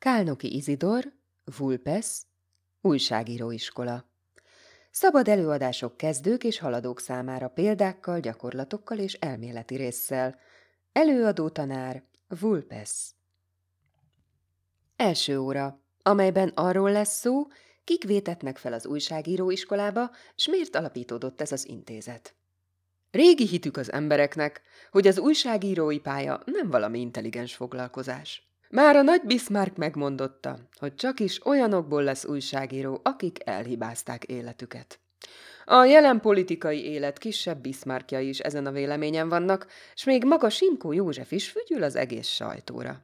Kálnoki Izidor, Vulpes, újságíróiskola. Szabad előadások kezdők és haladók számára példákkal, gyakorlatokkal és elméleti résszel. Előadó tanár, Vulpes. Első óra, amelyben arról lesz szó, kik vétetnek fel az újságíróiskolába, s miért alapítódott ez az intézet. Régi hitük az embereknek, hogy az újságírói pálya nem valami intelligens foglalkozás. Már a nagy Bismarck megmondotta, hogy csak is olyanokból lesz újságíró, akik elhibázták életüket. A jelen politikai élet kisebb Bismarckjai is ezen a véleményen vannak, s még maga Simkó József is fügyül az egész sajtóra.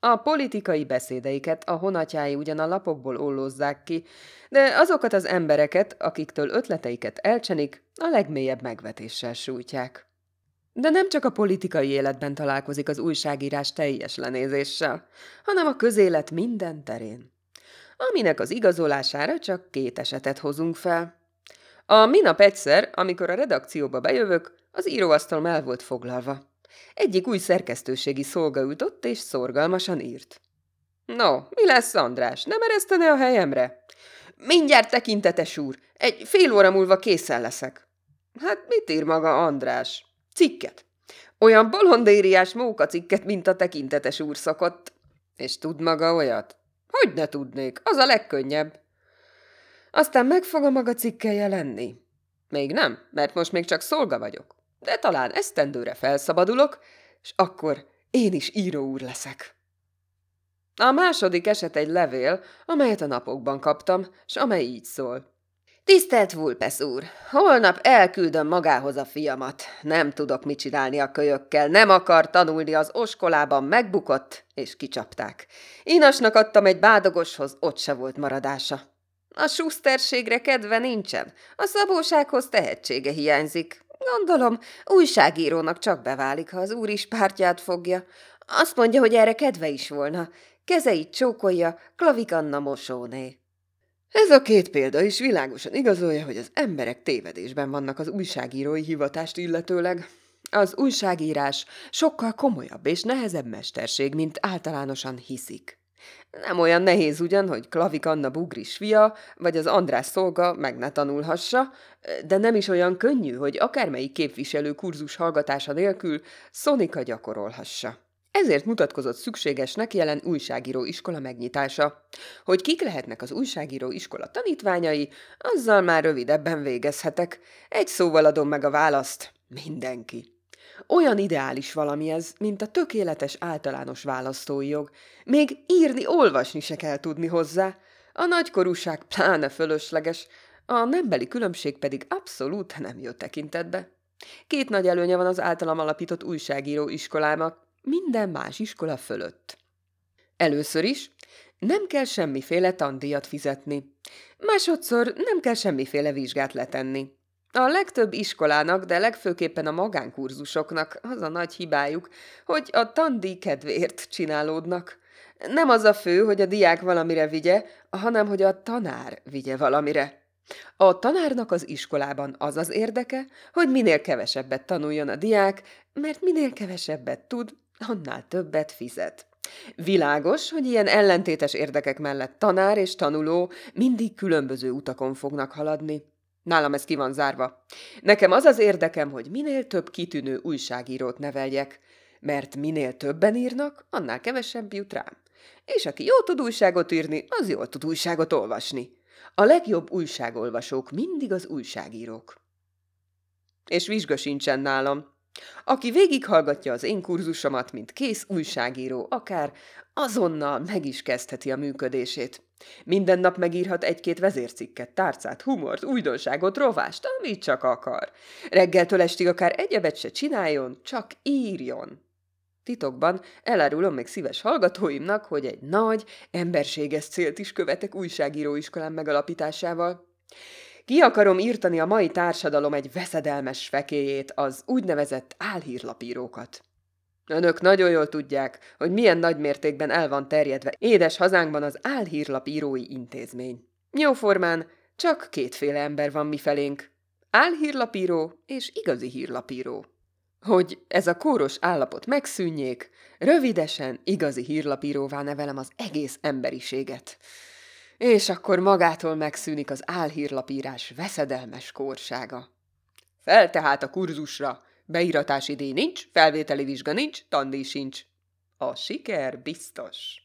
A politikai beszédeiket a honatjái ugyan a lapokból ollózzák ki, de azokat az embereket, akiktől ötleteiket elcsenik, a legmélyebb megvetéssel sújtják. De nem csak a politikai életben találkozik az újságírás teljes lenézéssel, hanem a közélet minden terén. Aminek az igazolására csak két esetet hozunk fel. A minap egyszer, amikor a redakcióba bejövök, az íróasztal el volt foglalva. Egyik új szerkesztőségi szolga ült és szorgalmasan írt. No, mi lesz, András? Nem eresztene a helyemre? Mindjárt tekintetes úr, egy fél óra múlva készen leszek. Hát mit ír maga András? Cikket. Olyan bolondériás cikket, mint a tekintetes úr szokott. És tud maga olyat? Hogy ne tudnék, az a legkönnyebb. Aztán meg fog a maga cikke jelenni. Még nem, mert most még csak szolga vagyok. De talán esztendőre felszabadulok, és akkor én is író úr leszek. A második eset egy levél, amelyet a napokban kaptam, s amely így szól. Tisztelt Vulpes úr, holnap elküldöm magához a fiamat. Nem tudok mit csinálni a kölyökkel, nem akar tanulni az oskolában, megbukott, és kicsapták. Inasnak adtam egy bádogoshoz, ott se volt maradása. A suszterségre kedve nincsen, a szabósághoz tehetsége hiányzik. Gondolom, újságírónak csak beválik, ha az úr is pártját fogja. Azt mondja, hogy erre kedve is volna. Kezeit csókolja, Klavik Anna mosóné. Ez a két példa is világosan igazolja, hogy az emberek tévedésben vannak az újságírói hivatást illetőleg. Az újságírás sokkal komolyabb és nehezebb mesterség, mint általánosan hiszik. Nem olyan nehéz ugyan, hogy Klavik Anna bugris fia, vagy az András szolga meg ne tanulhassa, de nem is olyan könnyű, hogy akármelyik képviselő kurzus hallgatása nélkül Szonika gyakorolhassa. Ezért mutatkozott szükségesnek jelen újságíró iskola megnyitása. Hogy kik lehetnek az újságíró iskola tanítványai, azzal már rövidebben végezhetek. Egy szóval adom meg a választ. Mindenki. Olyan ideális valami ez, mint a tökéletes általános választói jog. Még írni, olvasni se kell tudni hozzá. A nagykorúság pláne fölösleges, a nembeli különbség pedig abszolút nem jött tekintetbe. Két nagy előnye van az általam alapított újságíró iskolának, minden más iskola fölött. Először is nem kell semmiféle tandíjat fizetni. Másodszor nem kell semmiféle vizsgát letenni. A legtöbb iskolának, de legfőképpen a magánkurzusoknak az a nagy hibájuk, hogy a tandíj kedvéért csinálódnak. Nem az a fő, hogy a diák valamire vigye, hanem hogy a tanár vigye valamire. A tanárnak az iskolában az az érdeke, hogy minél kevesebbet tanuljon a diák, mert minél kevesebbet tud, annál többet fizet. Világos, hogy ilyen ellentétes érdekek mellett tanár és tanuló mindig különböző utakon fognak haladni. Nálam ez ki van zárva. Nekem az az érdekem, hogy minél több kitűnő újságírót neveljek, mert minél többen írnak, annál kevesebb jut rám. És aki jól tud újságot írni, az jól tud újságot olvasni. A legjobb újságolvasók mindig az újságírók. És vizsga sincsen nálam. Aki végighallgatja az én kurzusomat, mint kész újságíró, akár azonnal meg is kezdheti a működését. Minden nap megírhat egy-két vezércikket, tárcát, humort, újdonságot, rovást, amit csak akar. Reggeltől estig akár egyebet se csináljon, csak írjon. Titokban elárulom meg szíves hallgatóimnak, hogy egy nagy, emberséges célt is követek újságíróiskolán megalapításával. Ki akarom írtani a mai társadalom egy veszedelmes fekéjét, az úgynevezett álhírlapírókat. Önök nagyon jól tudják, hogy milyen nagy mértékben el van terjedve édes hazánkban az álhírlapírói intézmény. Jóformán csak kétféle ember van mifelénk. Álhírlapíró és igazi hírlapíró. hogy ez a kóros állapot megszűnjék, rövidesen igazi hírlapíróvá nevelem az egész emberiséget. És akkor magától megszűnik az álhírlapírás veszedelmes kórsága. Fel tehát a kurzusra! Beiratási díj nincs, felvételi vizsga nincs, tandíj sincs. A siker biztos.